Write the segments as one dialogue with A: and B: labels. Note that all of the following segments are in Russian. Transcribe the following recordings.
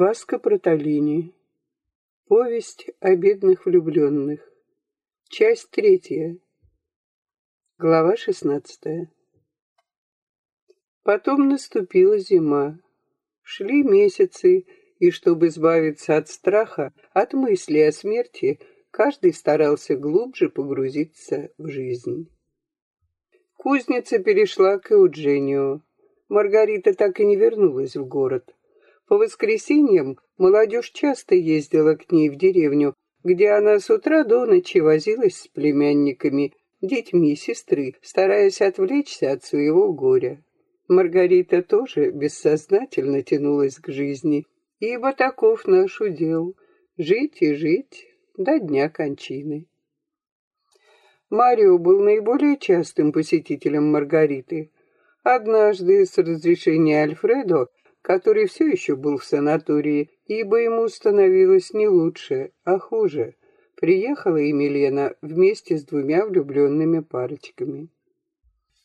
A: Васко Проталини. Повесть о бедных влюбленных. Часть третья. Глава шестнадцатая. Потом наступила зима. Шли месяцы, и чтобы избавиться от страха, от мысли о смерти, каждый старался глубже погрузиться в жизнь. Кузница перешла к Эудженио. Маргарита так и не вернулась в город. По воскресеньям молодежь часто ездила к ней в деревню, где она с утра до ночи возилась с племянниками, детьми сестры, стараясь отвлечься от своего горя. Маргарита тоже бессознательно тянулась к жизни, ибо таков наш удел — жить и жить до дня кончины. Марио был наиболее частым посетителем Маргариты. Однажды с разрешения Альфредо, который все еще был в санатории, ибо ему становилось не лучше, а хуже, приехала и Милена вместе с двумя влюбленными парочками.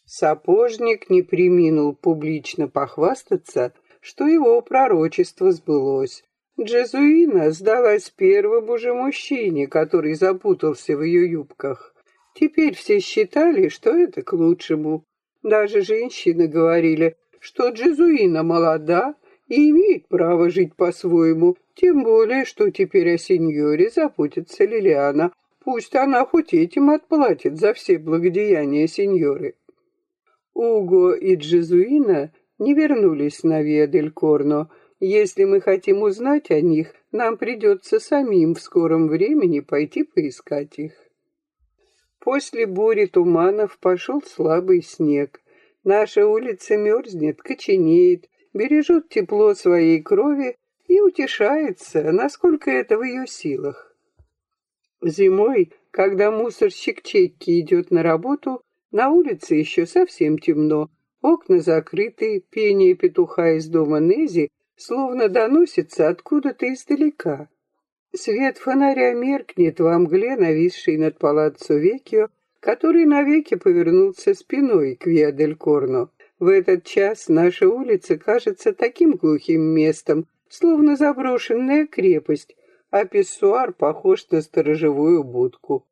A: Сапожник не приминул публично похвастаться, что его пророчество сбылось. Джезуина сдалась первому же мужчине, который запутался в ее юбках. Теперь все считали, что это к лучшему. Даже женщины говорили, что Джезуина молода и имеет право жить по-своему, тем более, что теперь о сеньоре заботится Лилиана. Пусть она хоть этим отплатит за все благодеяния сеньоры. Уго и Джезуина не вернулись на Виа-дель-Корно. Если мы хотим узнать о них, нам придется самим в скором времени пойти поискать их. После бури туманов пошел слабый снег. Наша улица мерзнет, коченеет, бережет тепло своей крови и утешается, насколько это в ее силах. Зимой, когда мусорщик Чекки идет на работу, на улице еще совсем темно, окна закрыты, пение петуха из дома Нези словно доносится откуда-то издалека. Свет фонаря меркнет во мгле, нависшей над палаццо Векио, который навеки повернулся спиной к Виадель-Корно. В этот час наша улица кажется таким глухим местом, словно заброшенная крепость, а писсуар похож на сторожевую будку.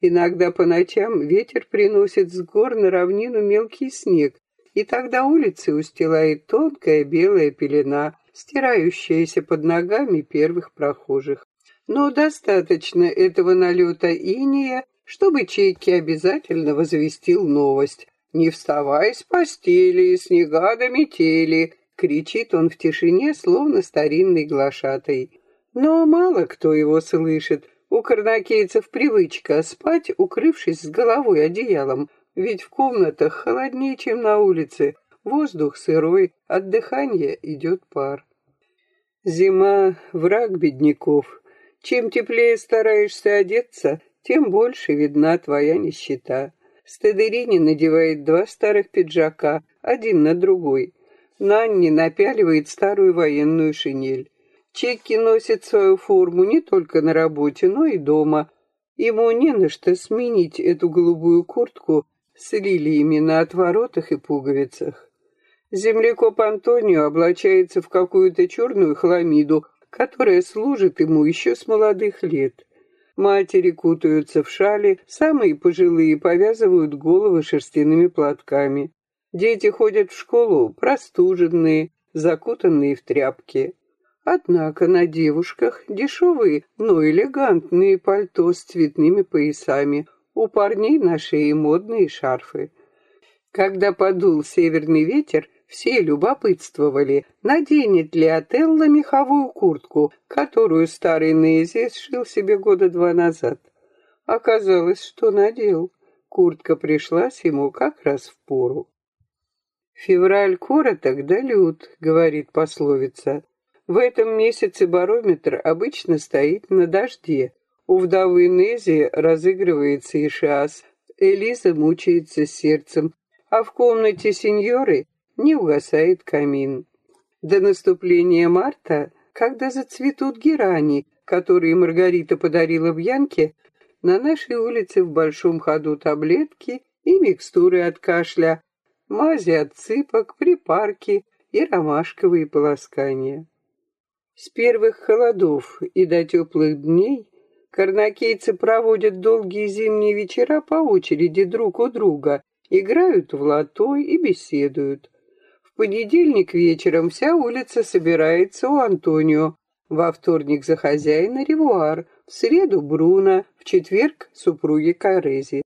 A: Иногда по ночам ветер приносит с гор на равнину мелкий снег, и тогда улицы устилает тонкая белая пелена, стирающаяся под ногами первых прохожих. Но достаточно этого налета иния, чтобы Чейки обязательно возвестил новость. «Не вставай с постели, снега до метели!» — кричит он в тишине, словно старинный глашатай. Но мало кто его слышит — у карнакейцев привычка спать, укрывшись с головой одеялом, ведь в комнатах холоднее, чем на улице, воздух сырой, от дыхания идет пар. Зима — враг бедняков. Чем теплее стараешься одеться, тем больше видна твоя нищета. Стедерини надевает два старых пиджака, один на другой. Нанни напяливает старую военную шинель. Чеки носит свою форму не только на работе, но и дома. Ему не на что сменить эту голубую куртку с лилиями на отворотах и пуговицах. Землекоп Антонио облачается в какую-то черную хламиду, которая служит ему еще с молодых лет. Матери кутаются в шали, самые пожилые повязывают головы шерстяными платками. Дети ходят в школу простуженные, закутанные в тряпки. Однако на девушках дешевые, но элегантные пальто с цветными поясами, у парней на шее модные шарфы. Когда подул северный ветер, все любопытствовали, наденет ли Отелло меховую куртку, которую старый Нези сшил себе года два назад. Оказалось, что надел. Куртка пришлась ему как раз в пору. «Февраль короток да лют», — говорит пословица. В этом месяце барометр обычно стоит на дожде. У вдовы Нези разыгрывается ишиас, Элиза мучается сердцем, а в комнате сеньоры не угасает камин. До наступления марта, когда зацветут герани, которые Маргарита подарила в Янке, на нашей улице в большом ходу таблетки и микстуры от кашля, мази от цыпок, припарки и ромашковые полоскания. С первых холодов и до теплых дней карнакейцы проводят долгие зимние вечера по очереди друг у друга, играют в лото и беседуют. Понедельник вечером вся улица собирается у Антонио, во вторник за хозяина Ревуар, в среду Бруно, в четверг супруги Карези.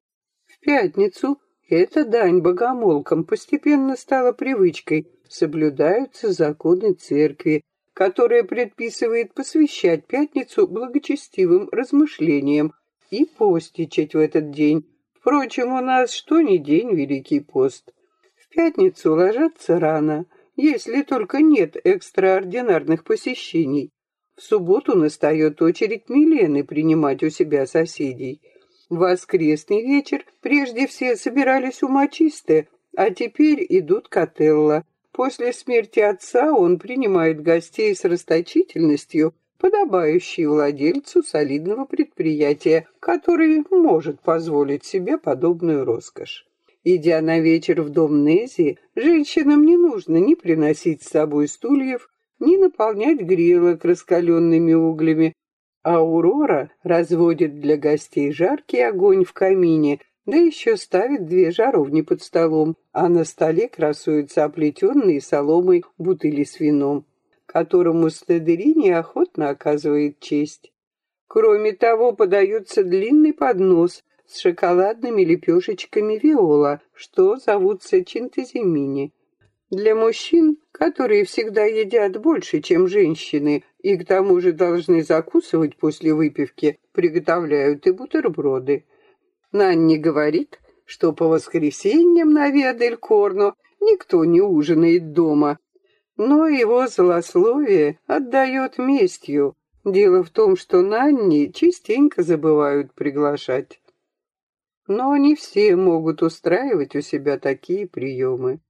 A: В пятницу эта дань богомолкам постепенно стала привычкой, соблюдаются законы церкви, которое предписывает посвящать пятницу благочестивым размышлениям и постичать в этот день. Впрочем, у нас что ни день Великий пост. Пятницу ложатся рано, если только нет экстраординарных посещений. В субботу настает очередь Милены принимать у себя соседей. В воскресный вечер прежде все собирались у Мачисты, а теперь идут Котелло. После смерти отца он принимает гостей с расточительностью, подобающей владельцу солидного предприятия, который может позволить себе подобную роскошь. Идя на вечер в дом Нези, женщинам не нужно ни приносить с собой стульев, ни наполнять грелок раскаленными углями, а Аурора разводит для гостей жаркий огонь в камине, да еще ставит две жаровни под столом, а на столе красуются оплетенные соломой бутыли с вином, которому Стедери неохотно оказывает честь. Кроме того, подается длинный поднос с шоколадными лепешечками виола, что зовутся чинтезимини. Для мужчин, которые всегда едят больше, чем женщины, и к тому же должны закусывать после выпивки, приготовляют и бутерброды. Нанни говорит, что по воскресеньям на Виадель-Корно никто не ужинает дома. Но его злословие отдает местью. Дело в том, что Нанни частенько забывают приглашать. Но не все могут устраивать у себя такие приемы.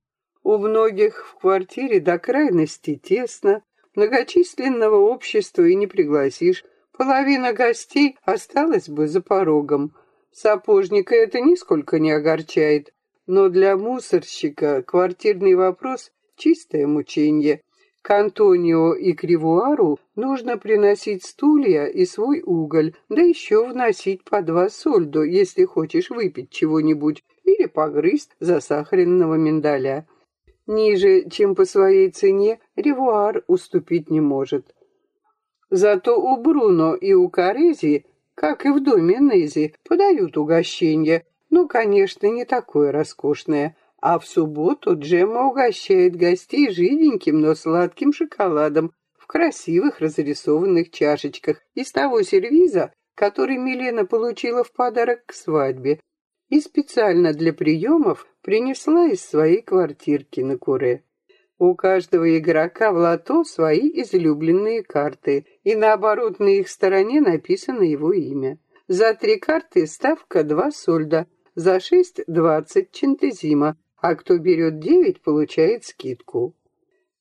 A: У многих в квартире до крайности тесно, многочисленного общества и не пригласишь. Половина гостей осталась бы за порогом, Сапожника это нисколько не огорчает, но для мусорщика квартирный вопрос — чистое мучение. К Антонио и Кривуару нужно приносить стулья и свой уголь, да еще вносить по два сольдо, если хочешь выпить чего-нибудь или погрызть засахаренного миндаля. Ниже, чем по своей цене, Ревуар уступить не может. Зато у Бруно и у Карези как и в доме Нези, подают угощение, ну, конечно, не такое роскошное. А в субботу Джемма угощает гостей жиденьким, но сладким шоколадом в красивых разрисованных чашечках из того сервиза, который Милена получила в подарок к свадьбе, и специально для приемов принесла из своей квартирки на Куре. У каждого игрока в лото свои излюбленные карты, и на оборотной их стороне написано его имя. За три карты ставка два сольда, за шесть — двадцать чентезима, а кто берет девять, получает скидку.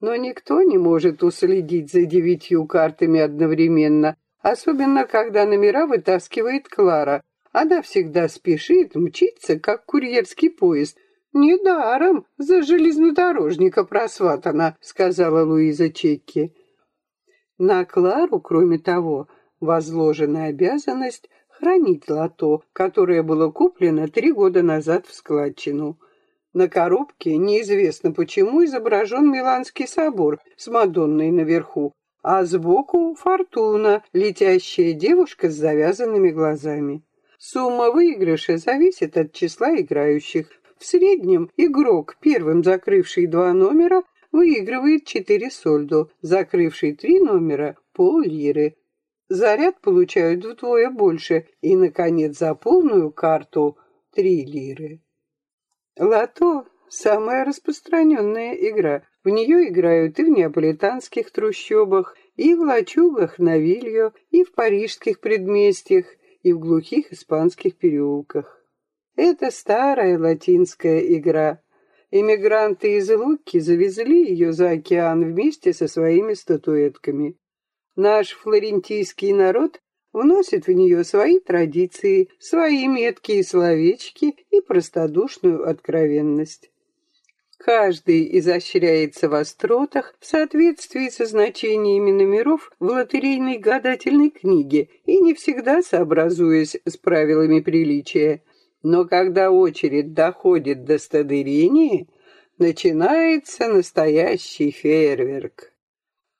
A: Но никто не может уследить за девятью картами одновременно, особенно когда номера вытаскивает Клара. Она всегда спешит, мчится, как курьерский поезд, «Недаром за железнодорожника просватана», — сказала Луиза Чекки. На Клару, кроме того, возложена обязанность хранить лото, которое было куплено три года назад в складчину. На коробке неизвестно почему изображен Миланский собор с Мадонной наверху, а сбоку фортуна, летящая девушка с завязанными глазами. Сумма выигрыша зависит от числа играющих. В среднем игрок, первым закрывший два номера, выигрывает 4 сольдо, закрывший три номера – пол лиры. Заряд получают вдвое больше и, наконец, за полную карту – 3 лиры. Лото – самая распространенная игра. В нее играют и в неаполитанских трущобах, и в лачугах на Вильо, и в парижских предместьях, и в глухих испанских переулках. Это старая латинская игра. Иммигранты из Луки завезли ее за океан вместе со своими статуэтками. Наш флорентийский народ вносит в нее свои традиции, свои меткие словечки и простодушную откровенность. Каждый изощряется в остротах в соответствии со значениями номеров в лотерейной гадательной книге и не всегда сообразуясь с правилами приличия. Но когда очередь доходит до стадырения, начинается настоящий фейерверк.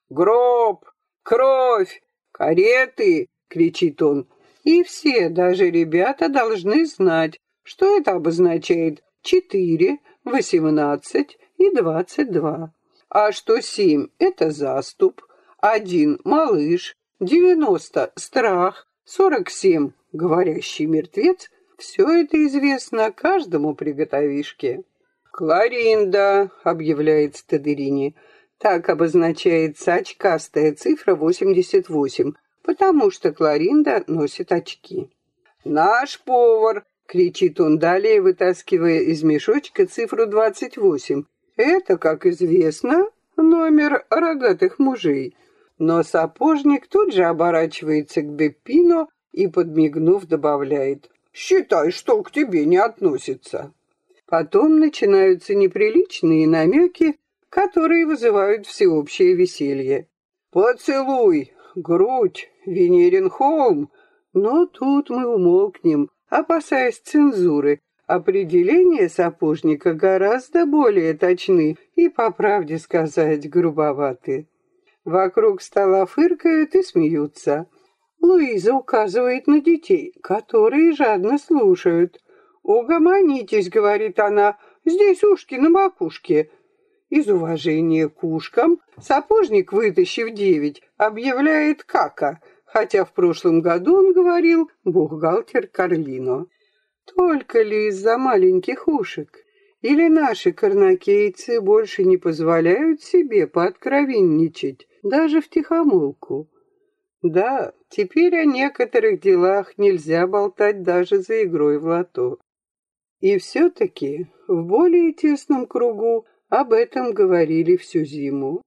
A: «Гроб! Кровь! Кареты!» — кричит он. И все, даже ребята, должны знать, что это обозначает четыре, восемнадцать и двадцать два. А что семь — это заступ, один — малыш, девяносто — страх, сорок семь — говорящий мертвец — все это известно каждому приготовишке. «Кларинда», — объявляет Стадерини, — так обозначается очкастая цифра 88, потому что Кларинда носит очки. «Наш повар — кричит он далее, вытаскивая из мешочка цифру 28. «Это, как известно, номер рогатых мужей». Но сапожник тут же оборачивается к Беппино и, подмигнув, добавляет «Считай, что к тебе не относится». Потом начинаются неприличные намеки, которые вызывают всеобщее веселье. «Поцелуй! Грудь! Венерин холм!» Но тут мы умолкнем, опасаясь цензуры. Определения сапожника гораздо более точны и, по правде сказать, грубоваты. Вокруг стола фыркают и смеются. Луиза указывает на детей, которые жадно слушают. «Угомонитесь», — говорит она, — «здесь ушки на макушке». Из уважения к ушкам сапожник, вытащив девять, объявляет кака — хотя в прошлом году он говорил бухгалтер Карлино. Только ли из-за маленьких ушек? Или наши карнакейцы больше не позволяют себе пооткровенничать, даже в тихомолку? Да, теперь о некоторых делах нельзя болтать даже за игрой в лото. И все-таки в более тесном кругу об этом говорили всю зиму.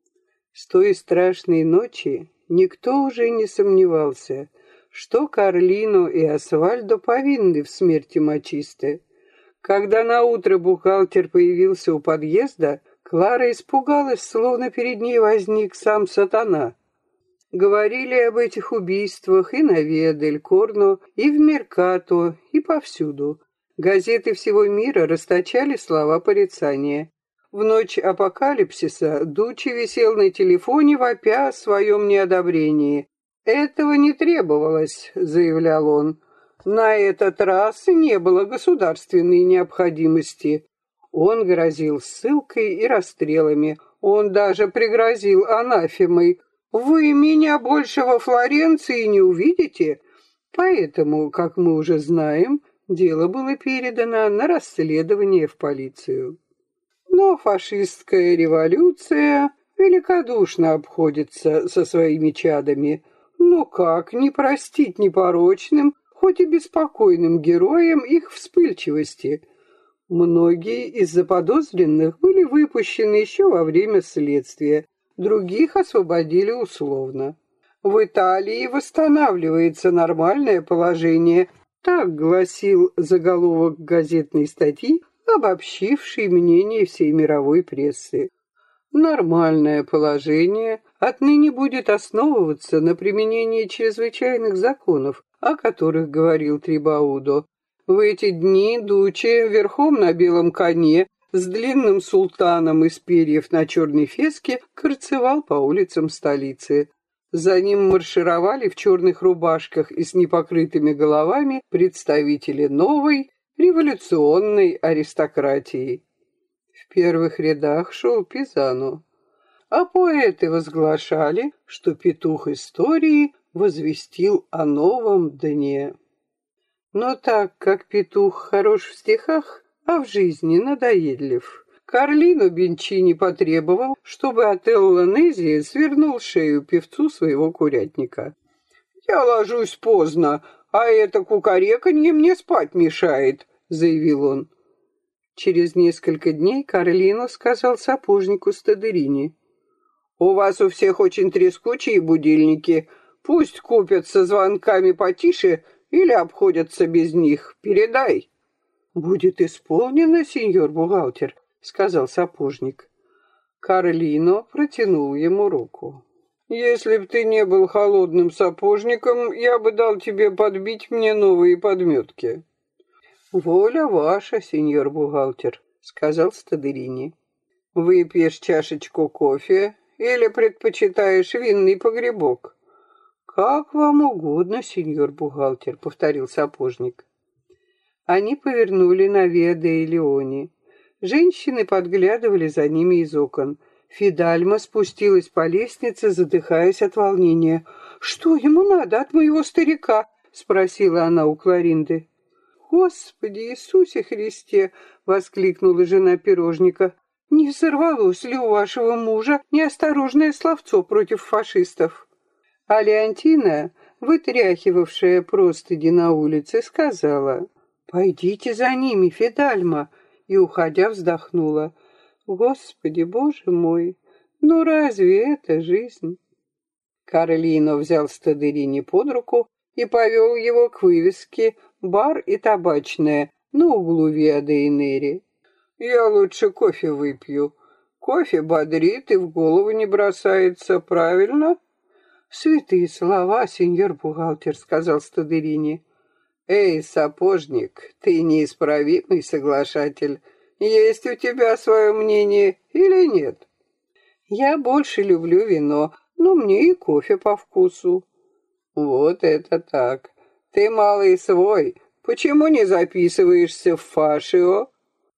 A: С той страшной ночи Никто уже не сомневался, что Карлину и Асвальдо повинны в смерти Мачисты. Когда наутро бухгалтер появился у подъезда, Клара испугалась, словно перед ней возник сам сатана. Говорили об этих убийствах и на Виа-дель-Корно, и в Меркато, и повсюду. Газеты всего мира расточали слова порицания. В ночь апокалипсиса Дучи висел на телефоне, вопя о своем неодобрении. «Этого не требовалось», — заявлял он. «На этот раз не было государственной необходимости». Он грозил ссылкой и расстрелами. Он даже пригрозил анафемой. «Вы меня больше во Флоренции не увидите?» Поэтому, как мы уже знаем, дело было передано на расследование в полицию. Но фашистская революция великодушно обходится со своими чадами. Ну как не простить непорочным, хоть и беспокойным героям их вспыльчивости? Многие из заподозренных были выпущены еще во время следствия, других освободили условно. В Италии восстанавливается нормальное положение, так гласил заголовок газетной статьи обобщивший мнение всей мировой прессы. Нормальное положение отныне будет основываться на применении чрезвычайных законов, о которых говорил Трибаудо. В эти дни Дуче верхом на белом коне с длинным султаном из перьев на черной феске корцевал по улицам столицы. За ним маршировали в черных рубашках и с непокрытыми головами представители новой революционной аристократии. В первых рядах шел Пизано, а поэты возглашали, что петух истории возвестил о новом дне. Но так как петух хорош в стихах, а в жизни надоедлив, Карлино Бенчини потребовал, чтобы Отелло Нези свернул шею певцу своего курятника. «Я ложусь поздно, «А это кукареканье мне спать мешает», — заявил он. Через несколько дней Карлино сказал сапожнику Стадерини. «У вас у всех очень трескучие будильники. Пусть купят со звонками потише или обходятся без них. Передай». «Будет исполнено, сеньор бухгалтер», — сказал сапожник. Карлино протянул ему руку. «Если б ты не был холодным сапожником, я бы дал тебе подбить мне новые подметки». «Воля ваша, сеньор бухгалтер», — сказал Стадерини. «Выпьешь чашечку кофе или предпочитаешь винный погребок?» «Как вам угодно, сеньор бухгалтер», — повторил сапожник. Они повернули на Виа де Леони. Женщины подглядывали за ними из окон. Фидальма спустилась по лестнице, задыхаясь от волнения. «Что ему надо от моего старика?» — спросила она у Кларинды. «Господи Иисусе Христе!» — воскликнула жена пирожника. «Не взорвалось ли у вашего мужа неосторожное словцо против фашистов?» А Леонтина, вытряхивавшая простыни на улице, сказала, «Пойдите за ними, Фидальма!» и, уходя, вздохнула. «Господи, Боже мой, ну разве это жизнь?» Карлино взял Стадерини под руку и повел его к вывеске «Бар и табачная» на углу Виа-де-Инери. «Я лучше кофе выпью. Кофе бодрит и в голову не бросается, правильно?» «Святые слова, сеньор бухгалтер», — сказал Стадерини. «Эй, сапожник, ты неисправимый соглашатель. Есть у тебя свое мнение или нет?» «Я больше люблю вино, но мне и кофе по вкусу». «Вот это так. Ты малый свой. Почему не записываешься в фашио?»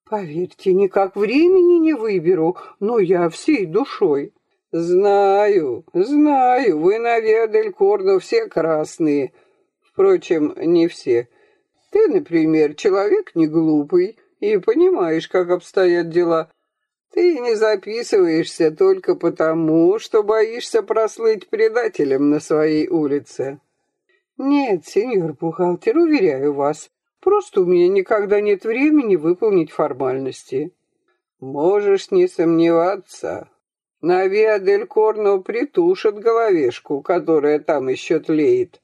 A: «Поверьте, никак времени не выберу, но я всей душой». «Знаю, знаю, вы на Виадель-Корно все красные. Впрочем, не все. Ты, например, человек не глупый и понимаешь, как обстоят дела. Ты не записываешься только потому, что боишься прослыть предателем на своей улице». «Нет, сеньор бухгалтер, уверяю вас, просто у меня никогда нет времени выполнить формальности». «Можешь не сомневаться», на Виа-дель-Корно притушат головешку, которая там еще тлеет.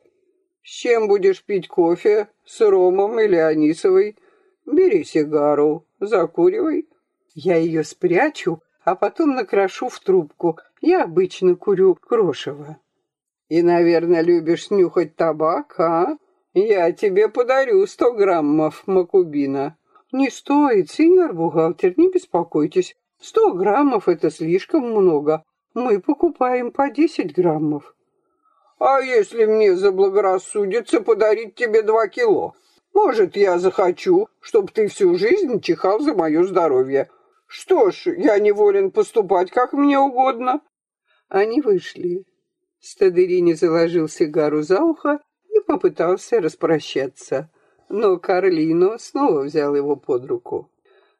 A: С чем будешь пить кофе? С ромом или анисовой? Бери сигару, закуривай. Я ее спрячу, а потом накрошу в трубку. Я обычно курю крошево. И, наверное, любишь нюхать табак, а? Я тебе подарю сто граммов макубина. Не стоит, сеньор бухгалтер, не беспокойтесь. Сто граммов — это слишком много. Мы покупаем по десять граммов. А если мне заблагорассудится подарить тебе два кило? Может, я захочу, чтобы ты всю жизнь чихал за мое здоровье. Что ж, я не волен поступать, как мне угодно. Они вышли. Стадерини заложил сигару за ухо и попытался распрощаться. Но Карлино снова взял его под руку.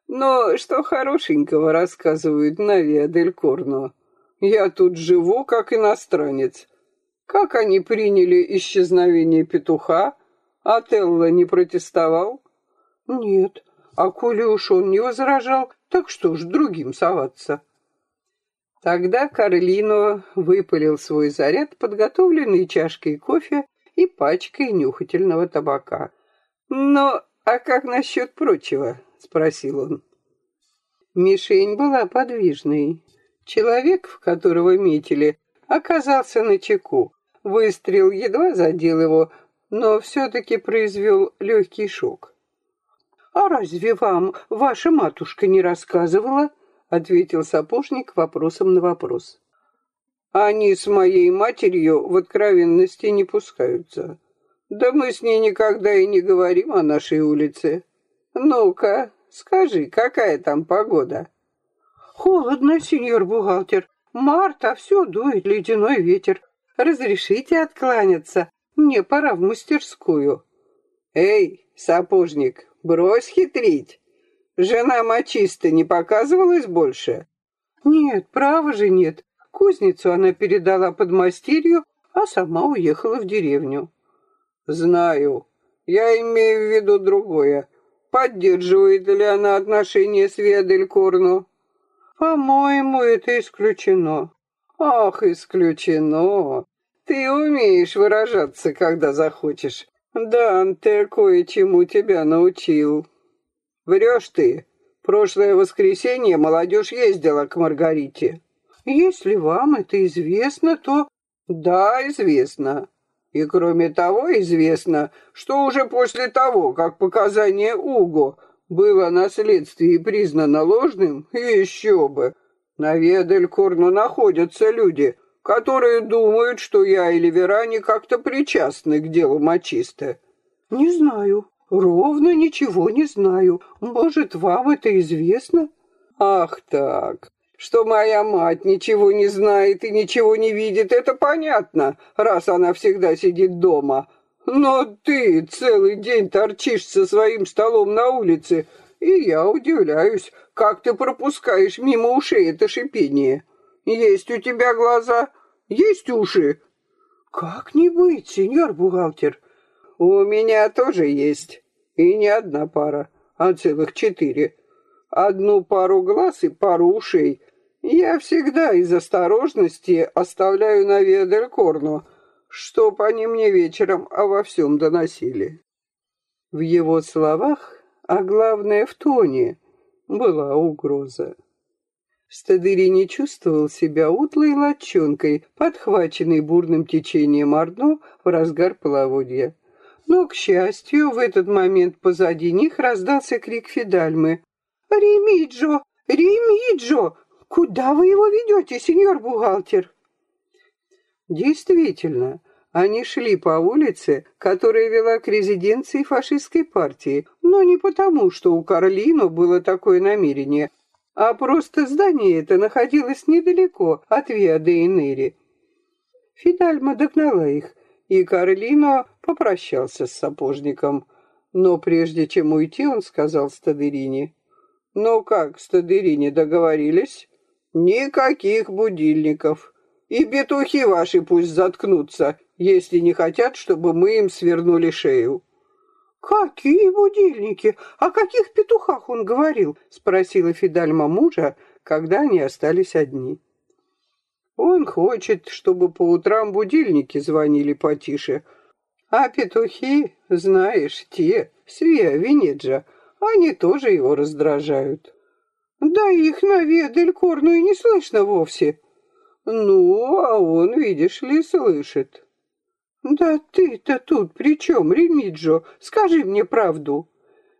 A: Но что хорошенького рассказывают на Виа-дель-Корно? Я тут живу, как иностранец. Как они приняли исчезновение петуха? Отелло не протестовал? Нет, а коли уж он не возражал, так что ж другим соваться? Тогда Карлино выпалил свой заряд, подготовленный чашкой кофе и пачкой нюхательного табака. Но а как насчет прочего? спросил он. Мишень была подвижной. Человек, в которого метили, оказался на чеку. Выстрел едва задел его, но все-таки произвел легкий шок. «А разве вам ваша матушка не рассказывала?» — ответил сапожник вопросом на вопрос. «Они с моей матерью в откровенности не пускаются. Да мы с ней никогда и не говорим о нашей улице. Ну-ка, Скажи, какая там погода?» «Холодно, сеньор бухгалтер. Март, а все дует ледяной ветер. Разрешите откланяться? Мне пора в мастерскую». «Эй, сапожник, брось хитрить. Жена мочиста не показывалась больше?» «Нет, право же нет. Кузницу она передала под мастерью, а сама уехала в деревню». «Знаю. Я имею в виду другое. Поддерживает ли она отношения с Ведель Корну? По-моему, это исключено. Ах, исключено. Ты умеешь выражаться, когда захочешь. Данте кое-чему тебя научил. Врешь ты. прошлое воскресенье молодежь ездила к Маргарите. Если вам это известно, то... Да, известно. И кроме того, известно, что уже после того, как показание Уго было на следствии признано ложным, еще бы, на Веделькорну находятся люди, которые думают, что я или Верани как-то причастны к делу мочисты. Не знаю, ровно ничего не знаю. Может, вам это известно? Ах так, что моя мать ничего не знает и ничего не видит, это понятно, раз она всегда сидит дома. Но ты целый день торчишь со своим столом на улице, и я удивляюсь, как ты пропускаешь мимо ушей это шипение. Есть у тебя глаза, есть уши. Как не быть, сеньор бухгалтер? У меня тоже есть. И не одна пара, а целых четыре. Одну пару глаз и пару ушей. Я всегда из осторожности оставляю на Веделькорну, чтоб они мне вечером обо всем доносили. В его словах, а главное в тоне, была угроза. Стадыри не чувствовал себя утлой лодчонкой, подхваченной бурным течением Орно в разгар половодья. Но, к счастью, в этот момент позади них раздался крик Фидальмы. «Ремиджо! Ремиджо! Куда вы его ведете, сеньор бухгалтер?» Действительно, они шли по улице, которая вела к резиденции фашистской партии, но не потому, что у Карлино было такое намерение, а просто здание это находилось недалеко от Виа-де-Инери. Фидальма догнала их, и Карлино попрощался с сапожником. Но прежде чем уйти, он сказал Стадерине. «Ну как, Стадерине, договорились? Никаких будильников. И петухи ваши пусть заткнутся, если не хотят, чтобы мы им свернули шею». «Какие будильники? О каких петухах он говорил?» — спросила Фидальма мужа, когда они остались одни. «Он хочет, чтобы по утрам будильники звонили потише. А петухи, знаешь, те, Свия Венеджа, они тоже его раздражают. Да их на Веделькорну и не слышно вовсе. Ну, а он, видишь ли, слышит». «Да ты-то тут при чем, Ремиджо? Скажи мне правду».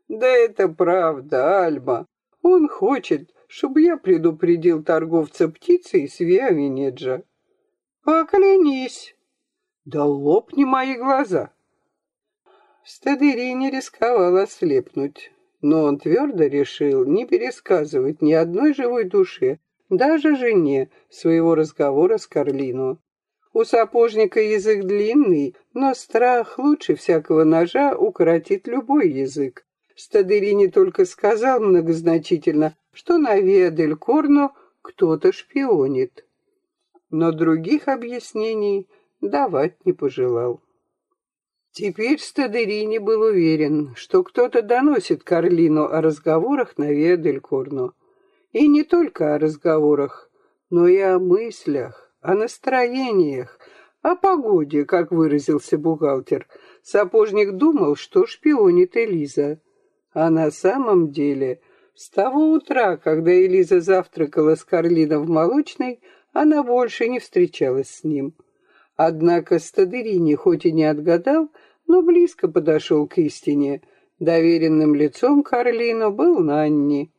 A: «Да это правда, Альма. Он хочет, чтобы я предупредил торговца птицей с Виавинеджа». «Поклянись». «Да лопни мои глаза». Стадыри не рисковал ослепнуть, но он твердо решил не пересказывать ни одной живой душе, даже жене, своего разговора с Карлино. У сапожника язык длинный, но страх лучше всякого ножа укоротит любой язык. Стадерини только сказал многозначительно, что на Виа-дель-Корно кто-то шпионит. Но других объяснений давать не пожелал. Теперь Стадерини был уверен, что кто-то доносит Карлину о разговорах на Виа-дель-Корно. И не только о разговорах, но и о мыслях о настроениях, о погоде, как выразился бухгалтер. Сапожник думал, что шпионит Элиза. А на самом деле, с того утра, когда Элиза завтракала с Карлином в молочной, она больше не встречалась с ним. Однако Стадырини хоть и не отгадал, но близко подошел к истине. Доверенным лицом Карлину был Нанни.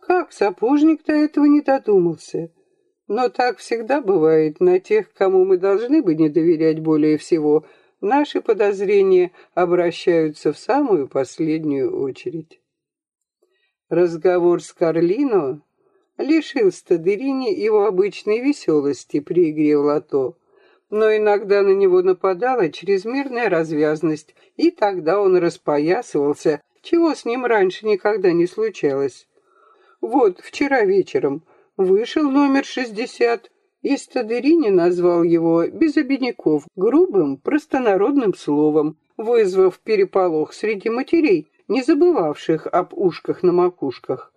A: Как сапожник до этого не додумался? Но так всегда бывает на тех, кому мы должны бы не доверять более всего. Наши подозрения обращаются в самую последнюю очередь. Разговор с Карлино лишил Стадерини его обычной веселости при игре в лото, но иногда на него нападала чрезмерная развязность, и тогда он распоясывался, чего с ним раньше никогда не случалось. Вот, вчера вечером Вышел номер 60, и Стадерини назвал его без обиняков грубым, простонародным словом, вызвав переполох среди матерей, не забывавших об ушках на макушках.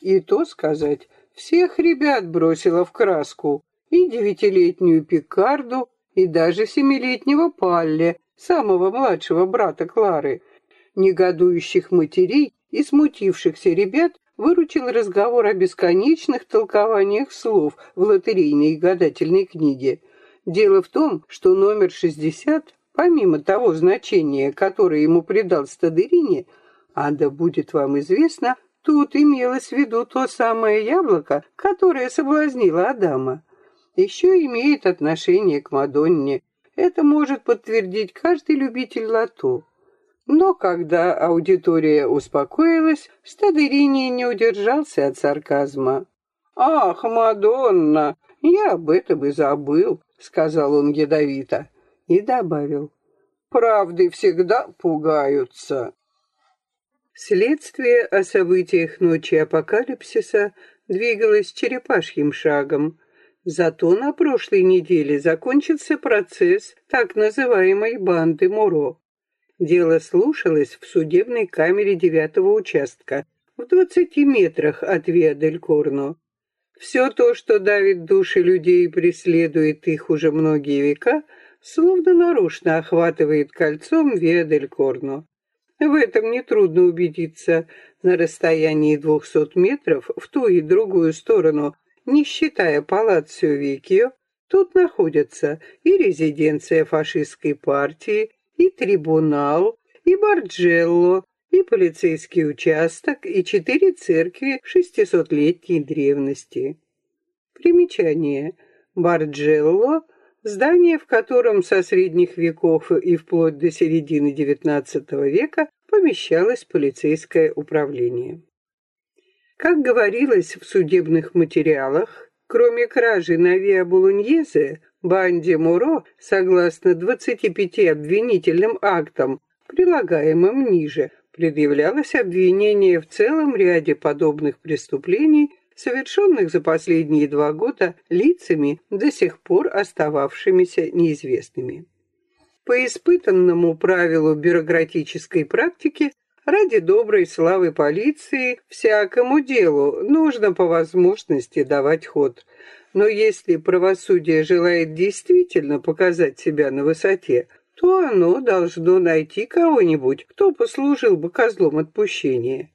A: И то сказать, всех ребят бросила в краску, и девятилетнюю Пикарду, и даже семилетнего Палле, самого младшего брата Клары. Негодующих матерей и смутившихся ребят выручил разговор о бесконечных толкованиях слов в лотерейной и гадательной книге. Дело в том, что номер 60, помимо того значения, которое ему придал Стадерине, а да будет вам известно, тут имелось в виду то самое яблоко, которое соблазнило Адама. Еще имеет отношение к Мадонне. Это может подтвердить каждый любитель лото. Но когда аудитория успокоилась, Стадерини не удержался от сарказма. «Ах, Мадонна, я об этом и забыл», — сказал он ядовито и добавил. «Правды всегда пугаются». Следствие о событиях ночи апокалипсиса двигалось черепашьим шагом. Зато на прошлой неделе закончился процесс так называемой банды Муро. Дело слушалось в судебной камере девятого участка, в двадцати метрах от Виа-дель-Корно. Все то, что давит души людей и преследует их уже многие века, словно нарочно охватывает кольцом Виа-дель-Корно. В этом нетрудно убедиться на расстоянии двухсот метров в ту и другую сторону, не считая Палацио Викио, тут находятся и резиденция фашистской партии, и трибунал, и Барджелло, и полицейский участок, и четыре церкви шестисотлетней древности. Примечание. Барджелло – здание, в котором со средних веков и вплоть до середины XIX века помещалось полицейское управление. Как говорилось в судебных материалах, кроме кражи на Виа Булуньезе, Банде Муро, согласно 25 обвинительным актам, прилагаемым ниже, предъявлялось обвинение в целом ряде подобных преступлений, совершенных за последние два года лицами, до сих пор остававшимися неизвестными. По испытанному правилу бюрократической практики, ради доброй славы полиции всякому делу нужно по возможности давать ход – но если правосудие желает действительно показать себя на высоте, то оно должно найти кого-нибудь, кто послужил бы козлом отпущения.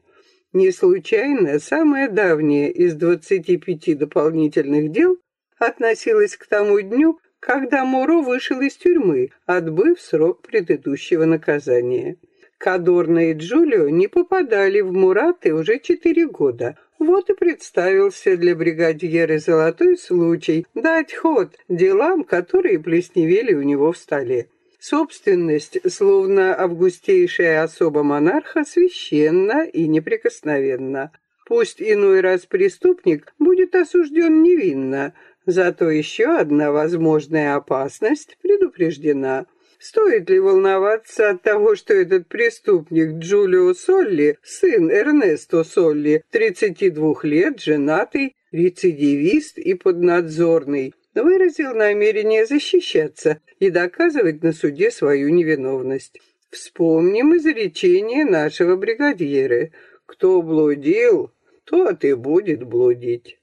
A: Не случайно самое давнее из 25 дополнительных дел относилось к тому дню, когда Муро вышел из тюрьмы, отбыв срок предыдущего наказания. Кадорна и Джулио не попадали в Мураты уже четыре года, вот и представился для бригадьера золотой случай дать ход делам, которые плесневели у него в столе. Собственность, словно августейшая особа монарха, священна и неприкосновенна. Пусть иной раз преступник будет осужден невинно, зато еще одна возможная опасность предупреждена. Стоит ли волноваться от того, что этот преступник Джулио Солли, сын Эрнесто Солли, 32 лет, женатый, рецидивист и поднадзорный, выразил намерение защищаться и доказывать на суде свою невиновность. Вспомним изречение нашего бригадьера. Кто блудил, тот и будет блудить.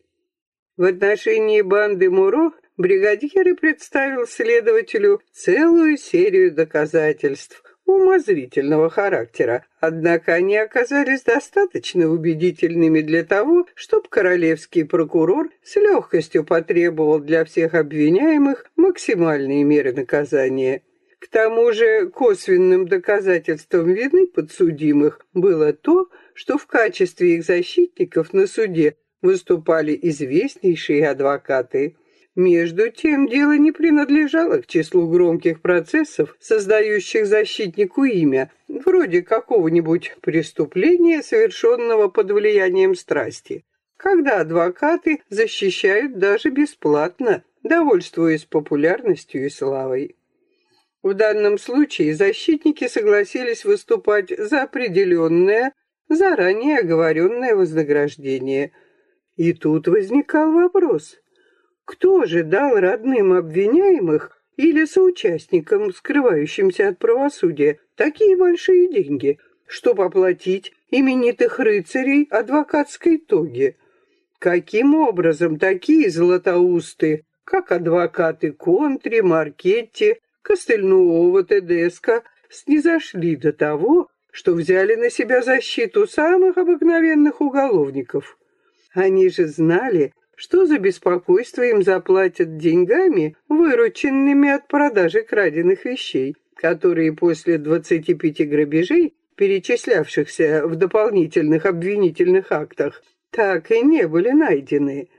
A: В отношении банды Муро бригадир представил следователю целую серию доказательств умозрительного характера, однако они оказались достаточно убедительными для того, чтобы королевский прокурор с легкостью потребовал для всех обвиняемых максимальные меры наказания. К тому же косвенным доказательством вины подсудимых было то, что в качестве их защитников на суде выступали известнейшие адвокаты. Между тем, дело не принадлежало к числу громких процессов, создающих защитнику имя, вроде какого-нибудь преступления, совершенного под влиянием страсти, когда адвокаты защищают даже бесплатно, довольствуясь популярностью и славой. В данном случае защитники согласились выступать за определенное, заранее оговоренное вознаграждение. И тут возникал вопрос – кто же дал родным обвиняемых или соучастникам, скрывающимся от правосудия, такие большие деньги, чтобы оплатить именитых рыцарей адвокатской тоги? Каким образом такие златоусты, как адвокаты Контри, Маркетти, Костельнуова, Тедеско, снизошли до того, что взяли на себя защиту самых обыкновенных уголовников. Они же знали, что за беспокойство им заплатят деньгами, вырученными от продажи краденных вещей, которые после 25 грабежей, перечислявшихся в дополнительных обвинительных актах, так и не были найдены.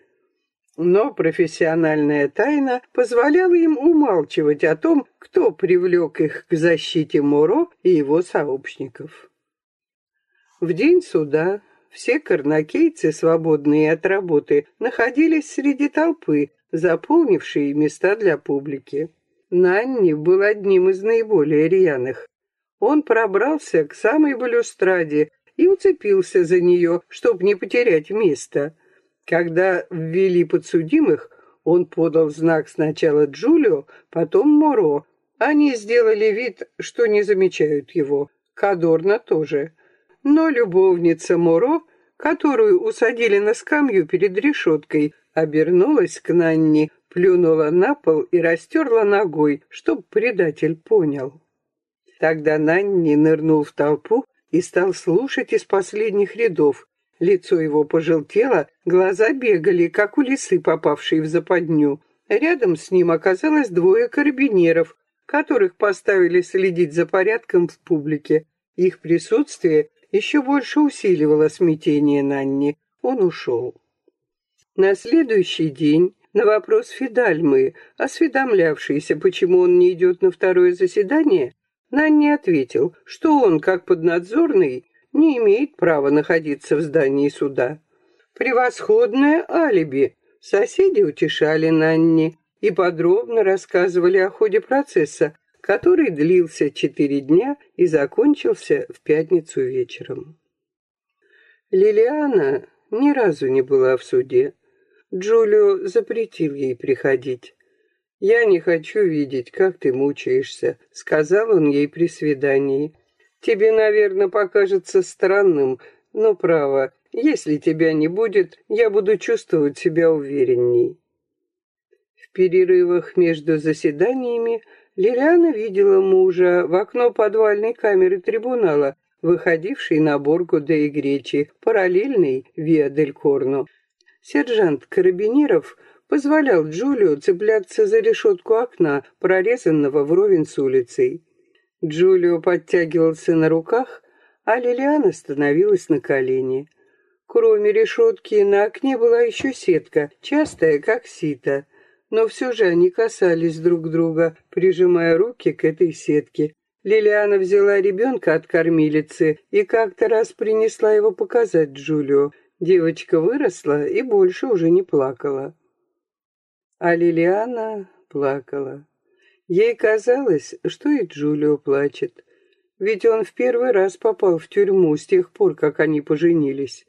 A: Но профессиональная тайна позволяла им умалчивать о том, кто привлек их к защите Моро и его сообщников. В день суда все карнакейцы, свободные от работы, находились среди толпы, заполнившей места для публики. Нанни был одним из наиболее рьяных. Он пробрался к самой балюстраде и уцепился за нее, чтобы не потерять место. Когда ввели подсудимых, он подал знак сначала Джулио, потом Моро. Они сделали вид, что не замечают его. Кадорна тоже. Но любовница Моро, которую усадили на скамью перед решеткой, обернулась к Нанни, плюнула на пол и растерла ногой, чтоб предатель понял. Тогда Нанни нырнул в толпу и стал слушать из последних рядов, Лицо его пожелтело, глаза бегали, как у лисы, попавшей в западню. Рядом с ним оказалось двое карабинеров, которых поставили следить за порядком в публике. Их присутствие еще больше усиливало смятение Нанни. Он ушел. На следующий день на вопрос Фидальмы, осведомлявшийся, почему он не идет на второе заседание, Нанни ответил, что он, как поднадзорный, не имеет права находиться в здании суда. Превосходное алиби. Соседи утешали Нанни и подробно рассказывали о ходе процесса, который длился четыре дня и закончился в пятницу вечером. Лилиана ни разу не была в суде. Джулио запретил ей приходить. «Я не хочу видеть, как ты мучаешься», — сказал он ей при свидании. Тебе, наверное, покажется странным, но право, если тебя не будет, я буду чувствовать себя уверенней. В перерывах между заседаниями Лилиана видела мужа в окно подвальной камеры трибунала, выходившей на Боргу де Игречи, параллельной Виа дель Корно. Сержант Карабинеров позволял Джулио цепляться за решетку окна, прорезанного вровень с улицей. Джулио подтягивался на руках, а Лилиана становилась на колени. Кроме решетки на окне была еще сетка, частая, как сито. Но все же они касались друг друга, прижимая руки к этой сетке. Лилиана взяла ребенка от кормилицы и как-то раз принесла его показать Джулио. Девочка выросла и больше уже не плакала. А Лилиана плакала. Ей казалось, что и Джулио плачет. Ведь он в первый раз попал в тюрьму с тех пор, как они поженились.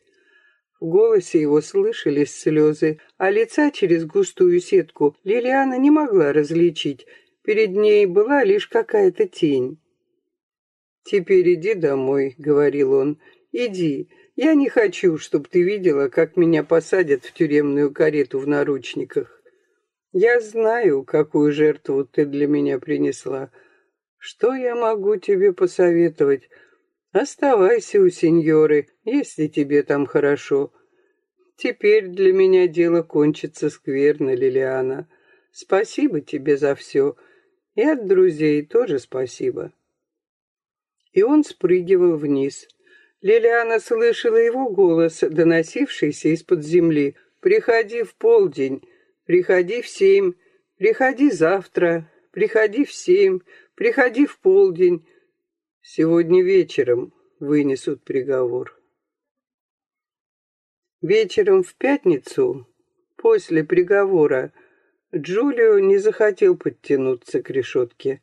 A: В голосе его слышались слезы, а лица через густую сетку Лилиана не могла различить. Перед ней была лишь какая-то тень. «Теперь иди домой», — говорил он. «Иди. Я не хочу, чтобы ты видела, как меня посадят в тюремную карету в наручниках. Я знаю, какую жертву ты для меня принесла. Что я могу тебе посоветовать? Оставайся у сеньоры, если тебе там хорошо. Теперь для меня дело кончится скверно, Лилиана. Спасибо тебе за все. И от друзей тоже спасибо. И он спрыгивал вниз. Лилиана слышала его голос, доносившийся из-под земли. «Приходи в полдень. Приходи в семь, приходи завтра, приходи в семь, приходи в полдень. Сегодня вечером вынесут приговор. Вечером в пятницу, после приговора, Джулио не захотел подтянуться к решетке.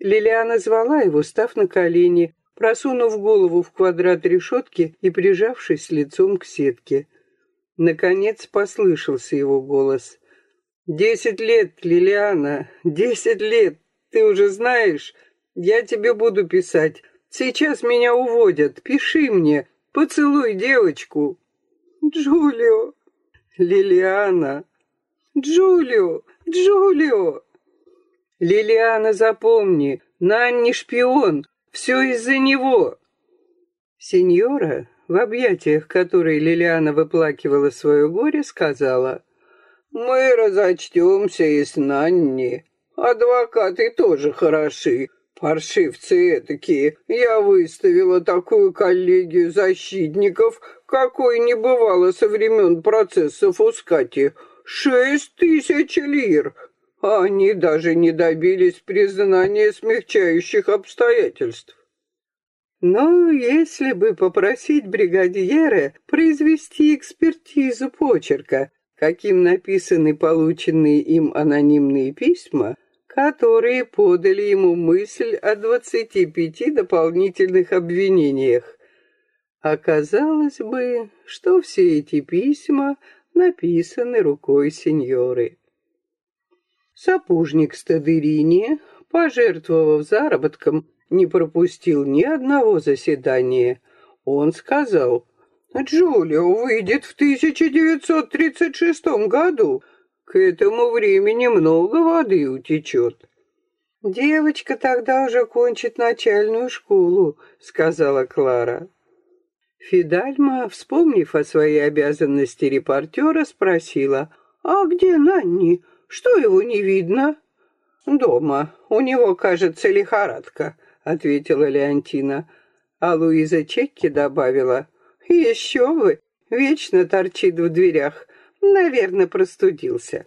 A: Лилиана звала его, став на колени, просунув голову в квадрат решетки и прижавшись лицом к сетке. Наконец послышался его голос. Десять лет, Лилиана, десять лет. Ты уже знаешь, я тебе буду писать. Сейчас меня уводят. Пиши мне. Поцелуй девочку. Джулио. Лилиана. Джулио. Джулио. Лилиана, запомни, Нан не шпион. Все из-за него. Сеньора, в объятиях которой Лилиана выплакивала свое горе, сказала, «Мы разочтемся и с Нанни. Адвокаты тоже хороши, паршивцы такие. Я выставила такую коллегию защитников, какой не бывало со времен процесса Фускати. Шесть тысяч лир. Они даже не добились признания смягчающих обстоятельств. Но если бы попросить бригадьера произвести экспертизу почерка, каким написаны полученные им анонимные письма, которые подали ему мысль о 25 дополнительных обвинениях, оказалось бы, что все эти письма написаны рукой сеньоры. Сапожник Стадерини, пожертвовав заработком, не пропустил ни одного заседания. Он сказал, «Джулио выйдет в 1936 году. К этому времени много воды утечет». «Девочка тогда уже кончит начальную школу», — сказала Клара. Фидальма, вспомнив о своей обязанности репортера, спросила, «А где Нанни? Что его не видно?» «Дома. У него, кажется, лихорадка», — ответила Леонтина. А Луиза Чекки добавила, «Еще вы! Вечно торчит в дверях. Наверное, простудился».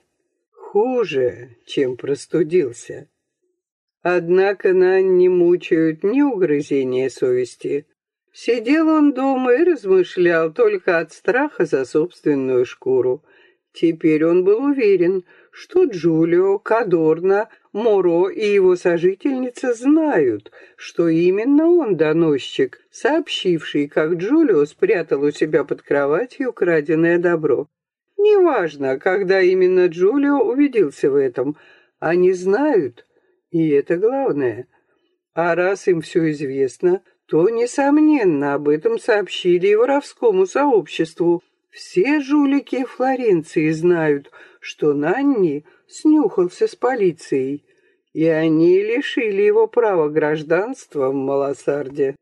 A: Хуже, чем простудился. Однако Нань не мучают ни угрызения совести. Сидел он дома и размышлял только от страха за собственную шкуру. Теперь он был уверен, что Джулио, Кадорна, Моро и его сожительница знают, что именно он доносчик, сообщивший, как Джулио спрятал у себя под кроватью краденое добро. Неважно, когда именно Джулио убедился в этом, они знают, и это главное. А раз им все известно, то, несомненно, об этом сообщили и воровскому сообществу. Все жулики Флоренции знают, что Нанни снюхался с полицией, и они лишили его права гражданства в Малосарде.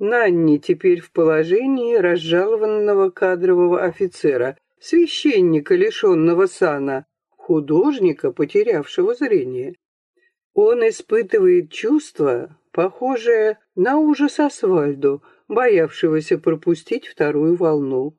A: Нанни теперь в положении разжалованного кадрового офицера, священника, лишенного сана, художника, потерявшего зрение. Он испытывает чувство, похожее на ужас Асвальду, боявшегося пропустить вторую волну,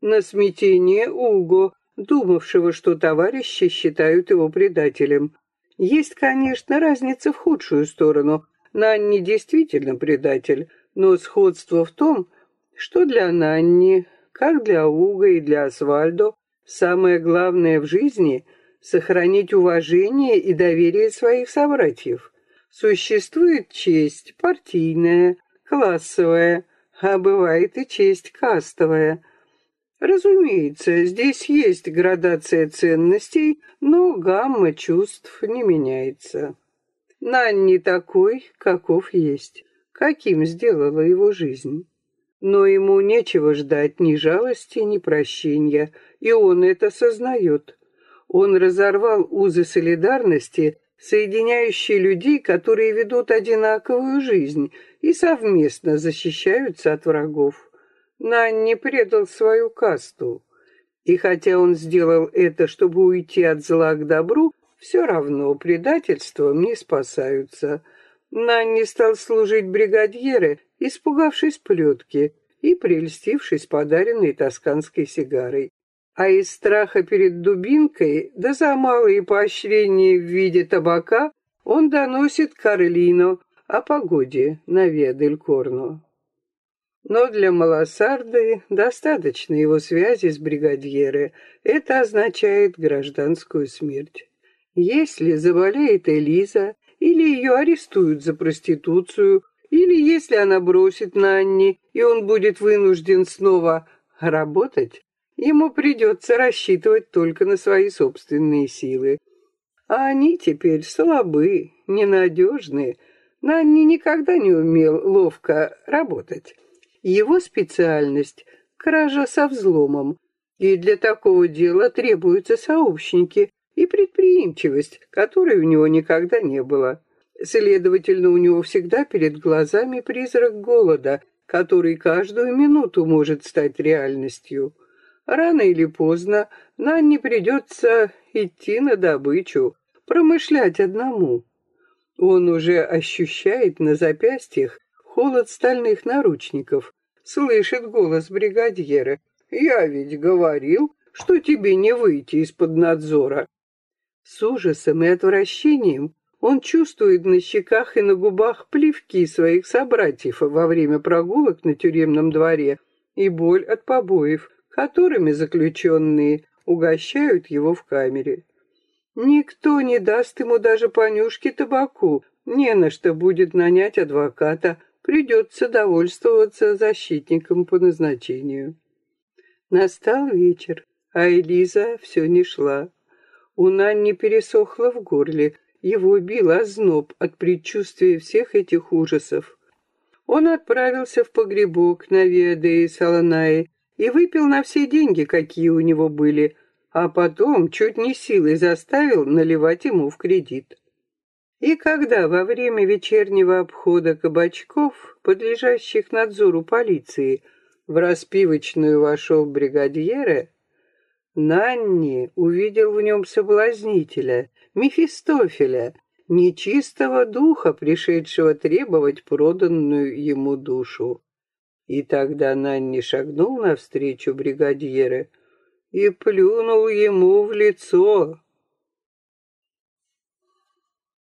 A: на смятение Уго, думавшего, что товарищи считают его предателем. Есть, конечно, разница в худшую сторону. Нанни действительно предатель, но сходство в том, что для Нанни, как для Уга и для Асвальдо, самое главное в жизни — сохранить уважение и доверие своих собратьев. Существует честь партийная, классовая, а бывает и честь кастовая — Разумеется, здесь есть градация ценностей, но гамма чувств не меняется. Нан не такой, каков есть, каким сделала его жизнь. Но ему нечего ждать ни жалости, ни прощения, и он это сознает. Он разорвал узы солидарности, соединяющие людей, которые ведут одинаковую жизнь и совместно защищаются от врагов. Нан не предал свою касту. И хотя он сделал это, чтобы уйти от зла к добру, все равно предательством не спасаются. Нан не стал служить бригадьере, испугавшись плетки и прельстившись подаренной тосканской сигарой. А из страха перед дубинкой, да за малые поощрения в виде табака, он доносит Карлино о погоде на Ведель-Корно. Но для Малосарды достаточно его связи с бригадьеры. Это означает гражданскую смерть. Если заболеет Элиза, или ее арестуют за проституцию, или если она бросит Нанни, и он будет вынужден снова работать, ему придется рассчитывать только на свои собственные силы. А они теперь слабы, ненадежны. Нанни никогда не умел ловко работать. Его специальность — кража со взломом, и для такого дела требуются сообщники и предприимчивость, которой у него никогда не было. Следовательно, у него всегда перед глазами призрак голода, который каждую минуту может стать реальностью. Рано или поздно Нанне придется идти на добычу, промышлять одному. Он уже ощущает на запястьях холод стальных наручников, слышит голос бригадьера. «Я ведь говорил, что тебе не выйти из-под надзора». С ужасом и отвращением он чувствует на щеках и на губах плевки своих собратьев во время прогулок на тюремном дворе и боль от побоев, которыми заключенные угощают его в камере. Никто не даст ему даже понюшки табаку, не на что будет нанять адвоката, придется довольствоваться защитником по назначению. Настал вечер, а Элиза все не шла. У Нанни пересохла в горле, его бил озноб от предчувствия всех этих ужасов. Он отправился в погребок на Виаде и Саланае и выпил на все деньги, какие у него были, а потом чуть не силой заставил наливать ему в кредит. И когда во время вечернего обхода кабачков, подлежащих надзору полиции, в распивочную вошел бригадьера, Нанни увидел в нем соблазнителя, Мефистофеля, нечистого духа, пришедшего требовать проданную ему душу. И тогда Нанни шагнул навстречу бригадьера и плюнул ему в лицо.